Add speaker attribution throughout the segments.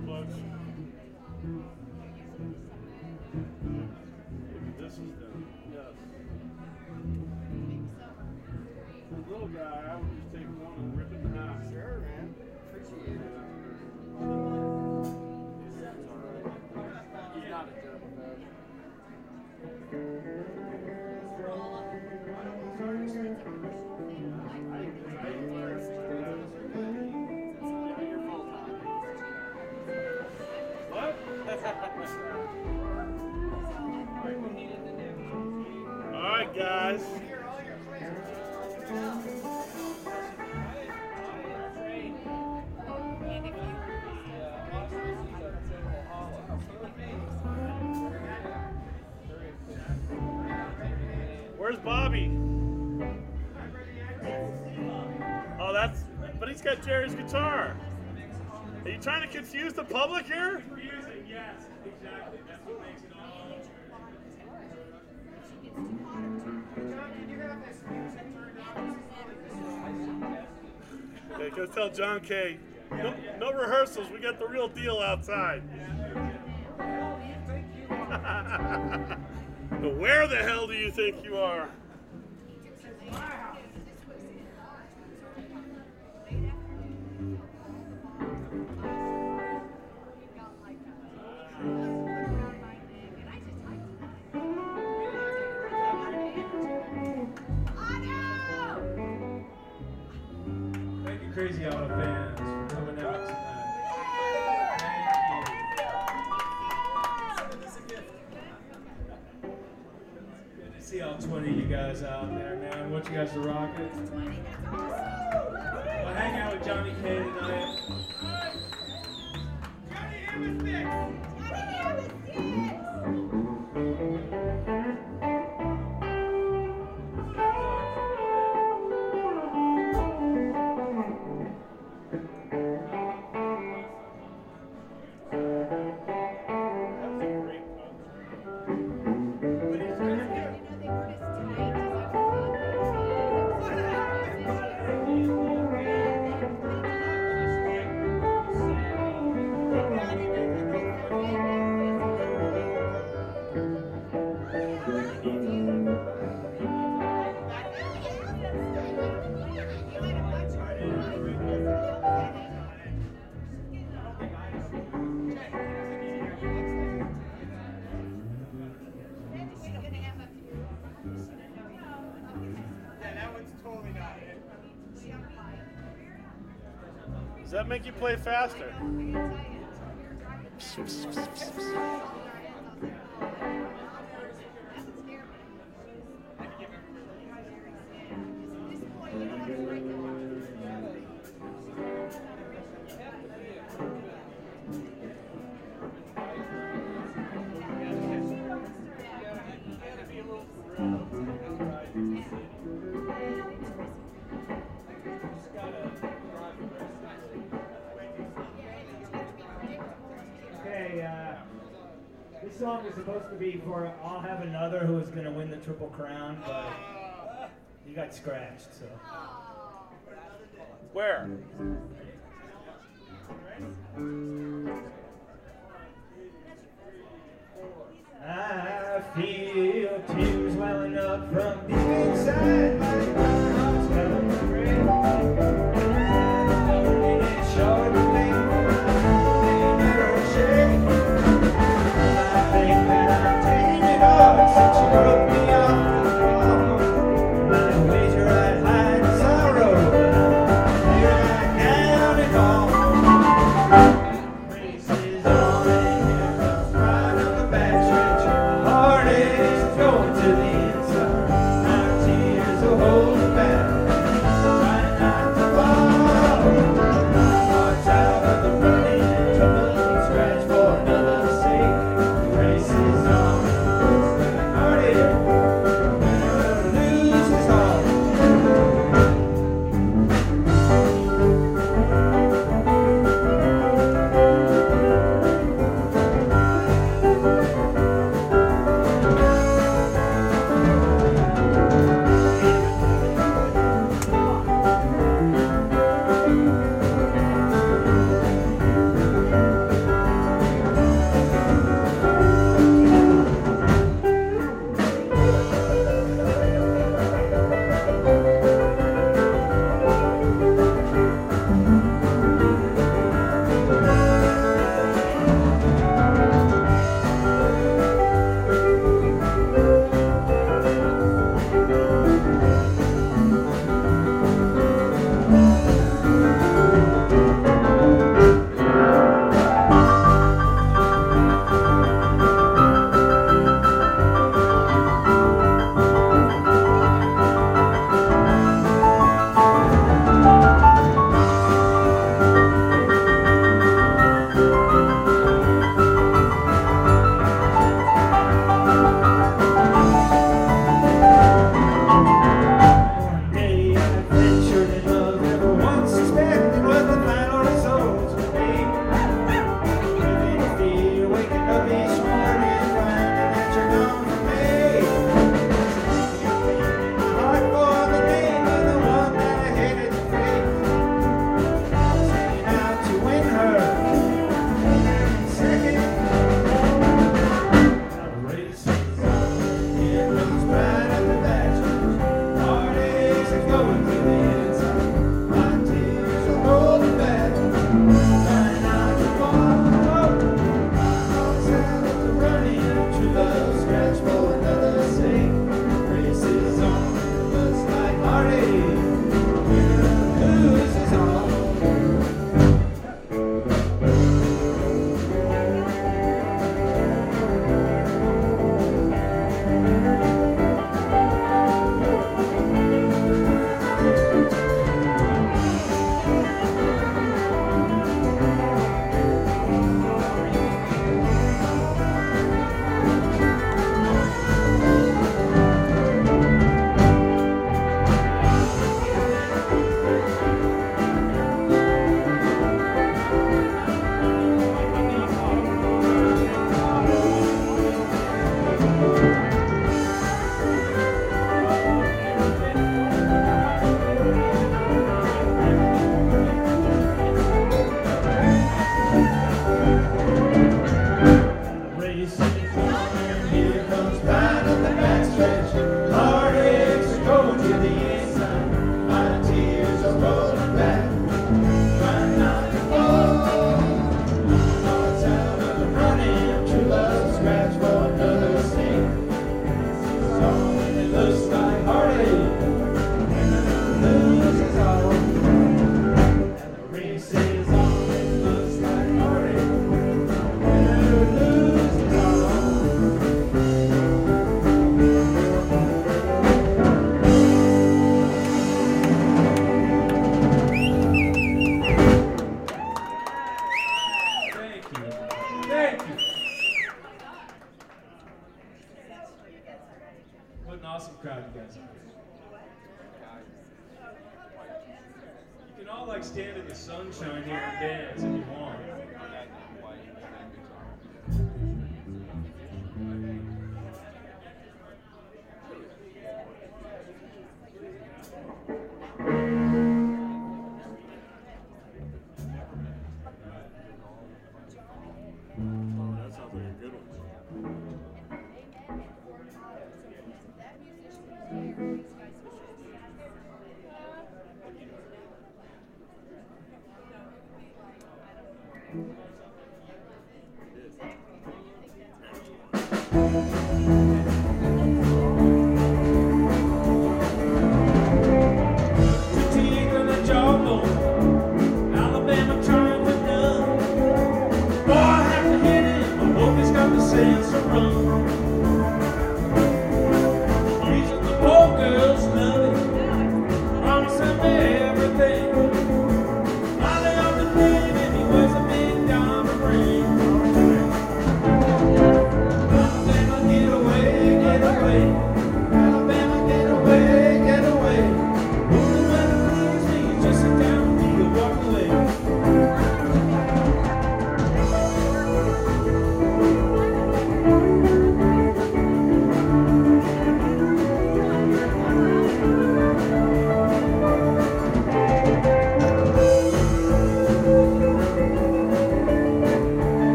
Speaker 1: superplex. Jerry's guitar. Are you trying to confuse the public here?
Speaker 2: Yes, exactly.
Speaker 1: Okay, go tell John Kay. No, no rehearsals. We got the real deal outside. Where the hell do you think you are?
Speaker 2: Thank you, Crazy oTTo fans, for coming out tonight. Thank you. Good to see all 20 of you guys out there, man. I want you guys to rock it. I'll hang out with Johnny K tonight.
Speaker 1: Does that make you play faster?
Speaker 3: Triple Crown, but he got scratched, so.
Speaker 1: Where?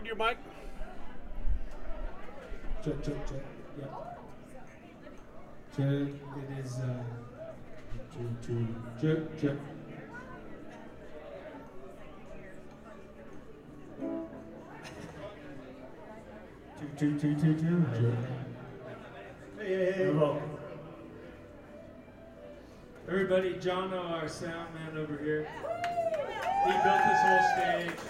Speaker 4: Talking to your mic?
Speaker 2: Check, check, check. Yeah. Check. It is. Uh, check, check, check, check. Two, two, two, two, two. Hey, hey, hey. Hello. Everybody, John, our sound man over here. He built this whole stage.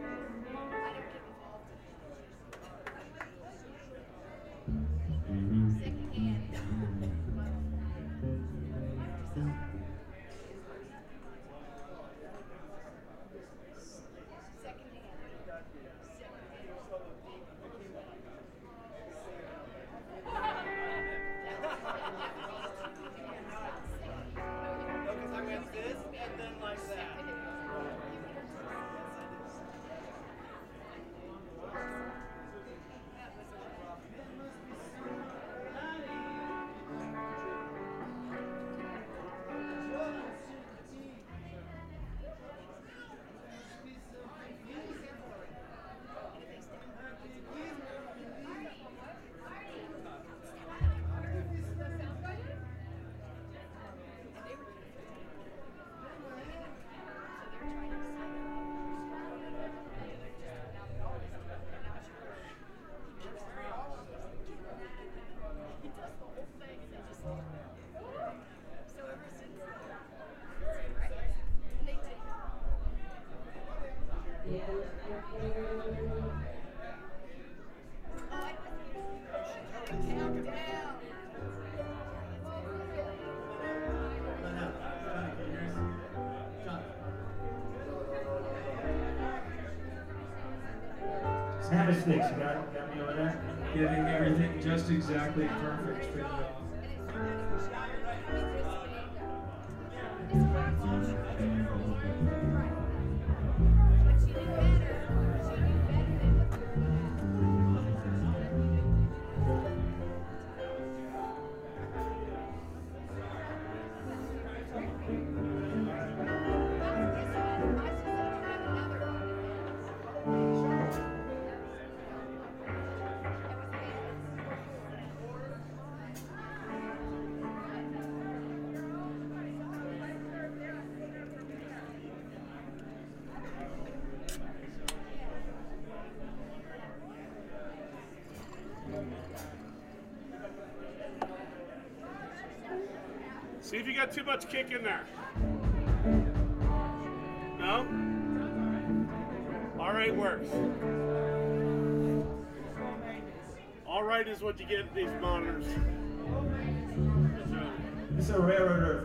Speaker 4: You got, got me over there?
Speaker 2: Getting everything just exactly perfect for.
Speaker 1: Kick in there. No? All right works. All right is what you get at these monitors.
Speaker 4: It's a railroad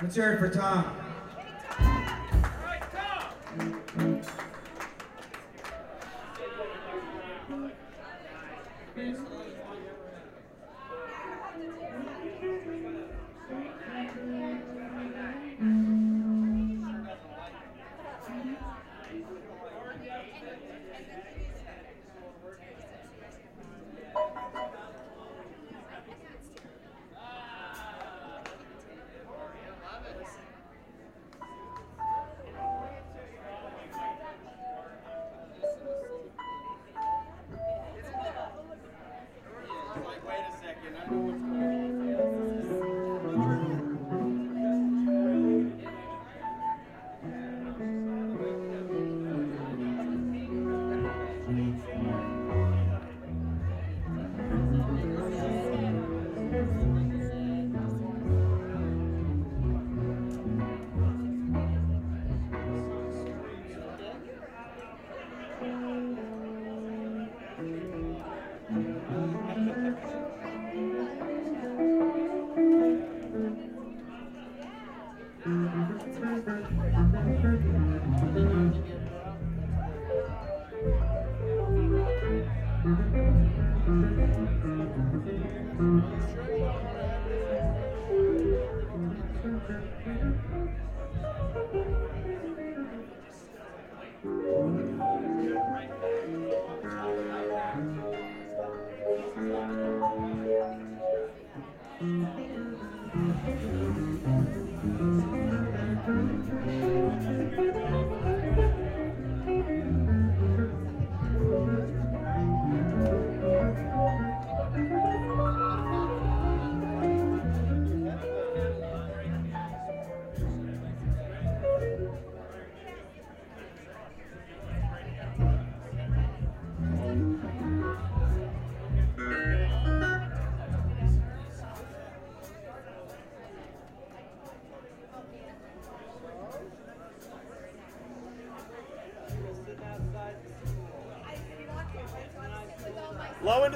Speaker 3: Let's hear it for Tom.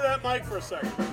Speaker 4: that mic for a second.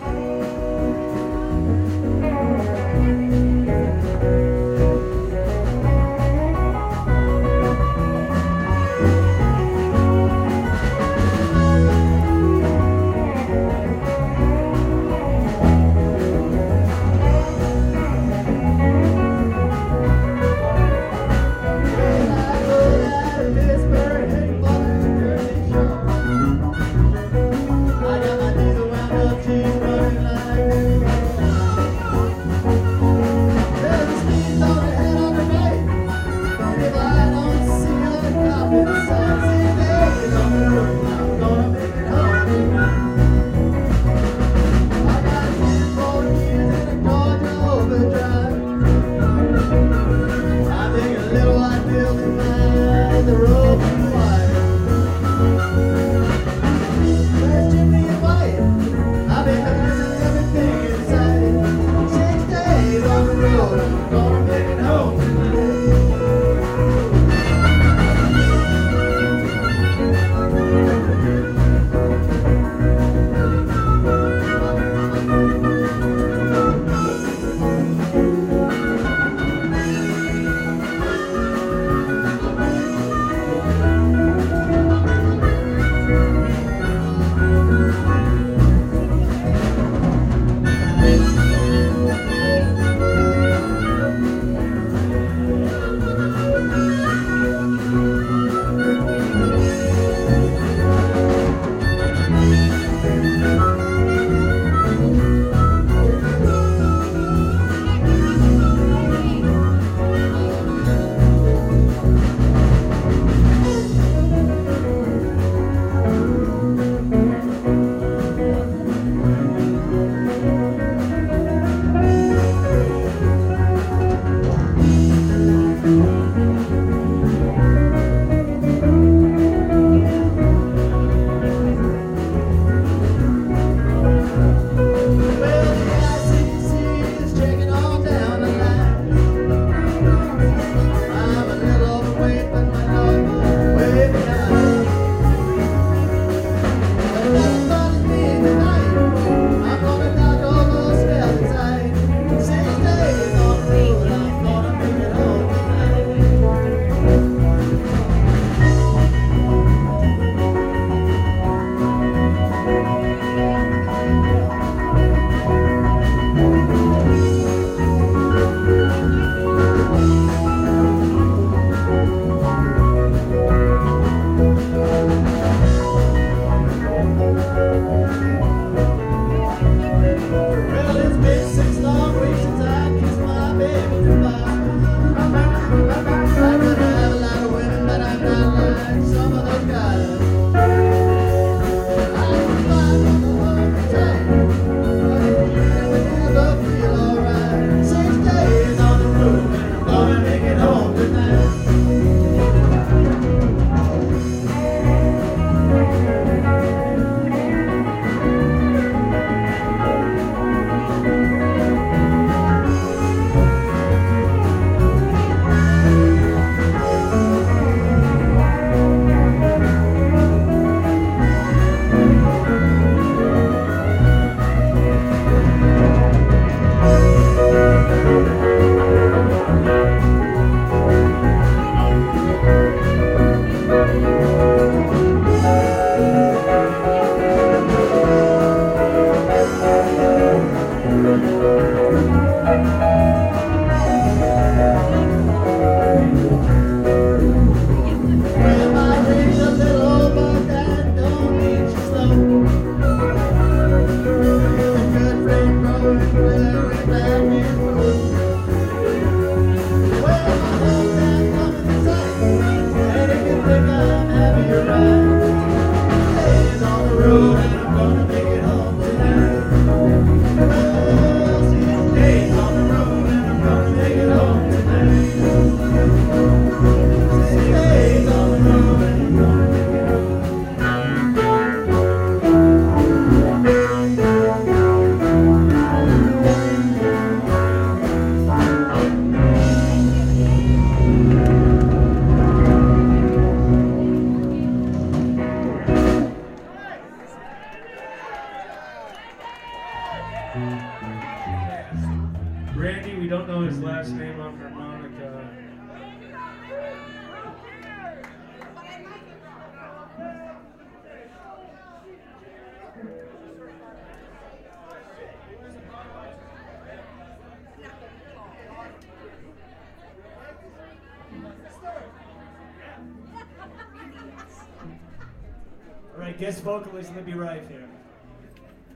Speaker 3: guest vocalist Libby right here.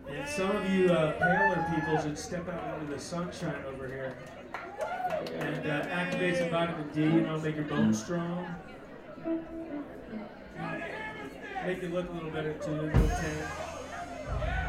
Speaker 2: And some of you uh, paler people should step out into the sunshine over here and uh, activate some vitamin D, and it'll make your bones strong. Make you look a little better too, a little tan.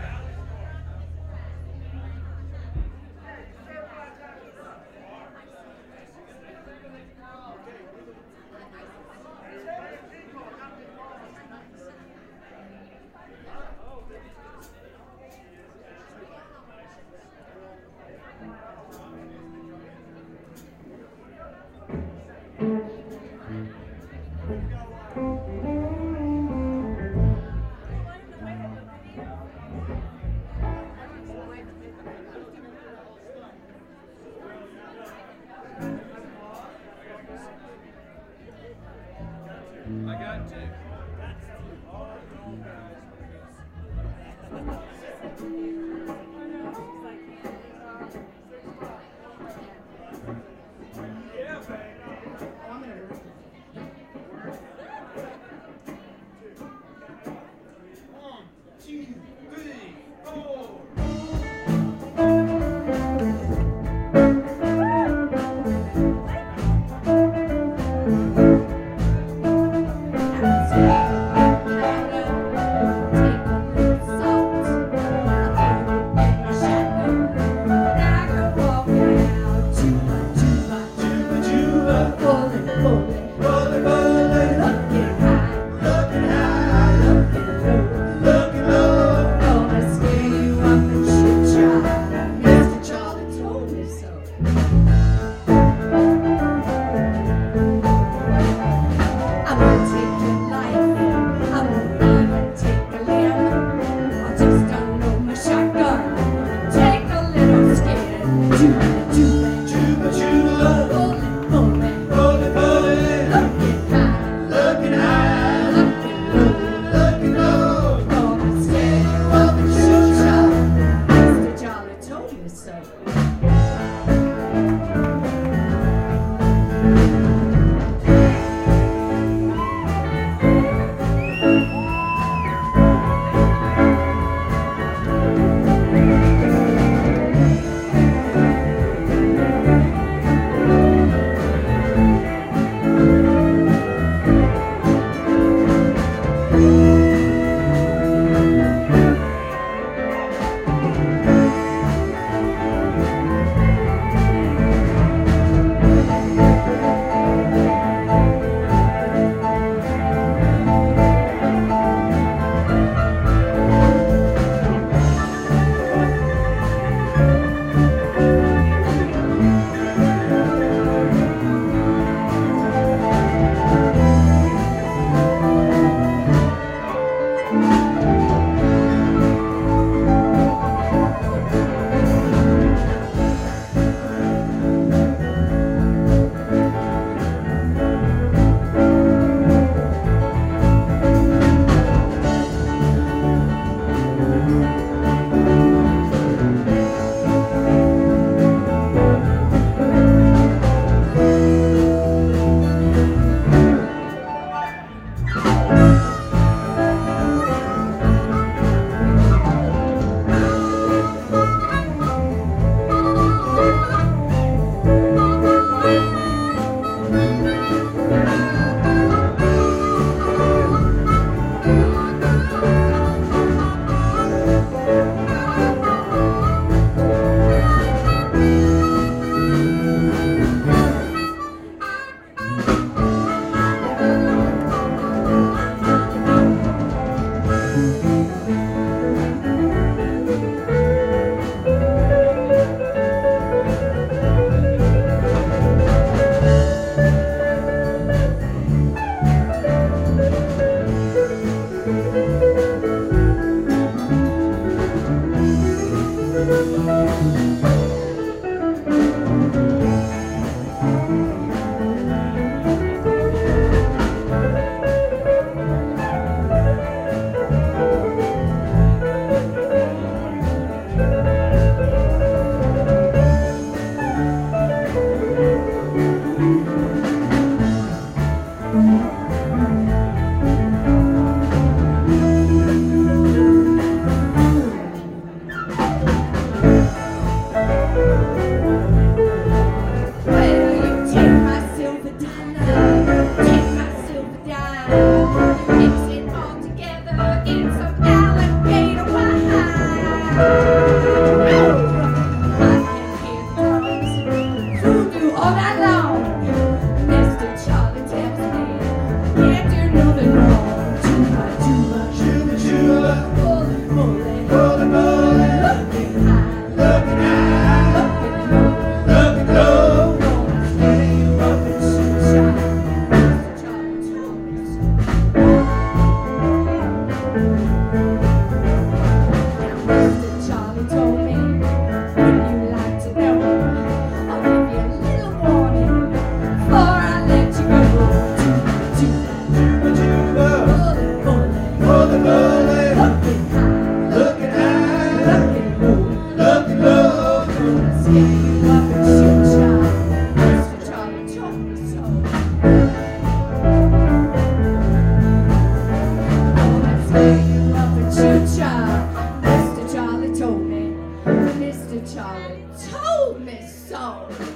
Speaker 4: Charlie told me
Speaker 1: so.